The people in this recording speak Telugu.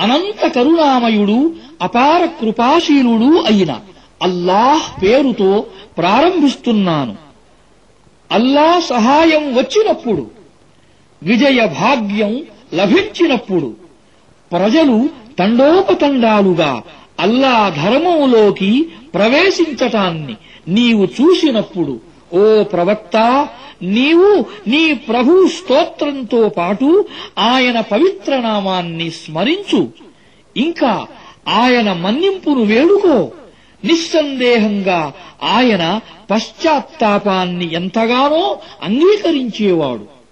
అనంత కరుణామయుడు అపార కృపాశీలుడు అయిన అల్లాహ్ పేరుతో ప్రారంభిస్తున్నాను. అల్లా సహాయం వచ్చినప్పుడు విజయ భాగ్యం లభించినప్పుడు ప్రజలు తండోపతండాలుగా అల్లా ధర్మంలోకి ప్రవేశించటాన్ని నీవు చూసినప్పుడు ఓ ప్రవక్త నీవు నీ ప్రభు స్తోత్రంతో పాటు ఆయన పవిత్ర నామాన్ని స్మరించు. ఇంకా ఆయన మన్నింపును వేడుకో. నిస్సందేహంగా ఆయన పశ్చాత్తాపాన్ని ఎంతగానో అంగీకరించేవాడు.